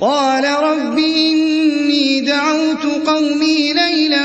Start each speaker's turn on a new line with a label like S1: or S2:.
S1: قال رب إني دعوت قومي ليلا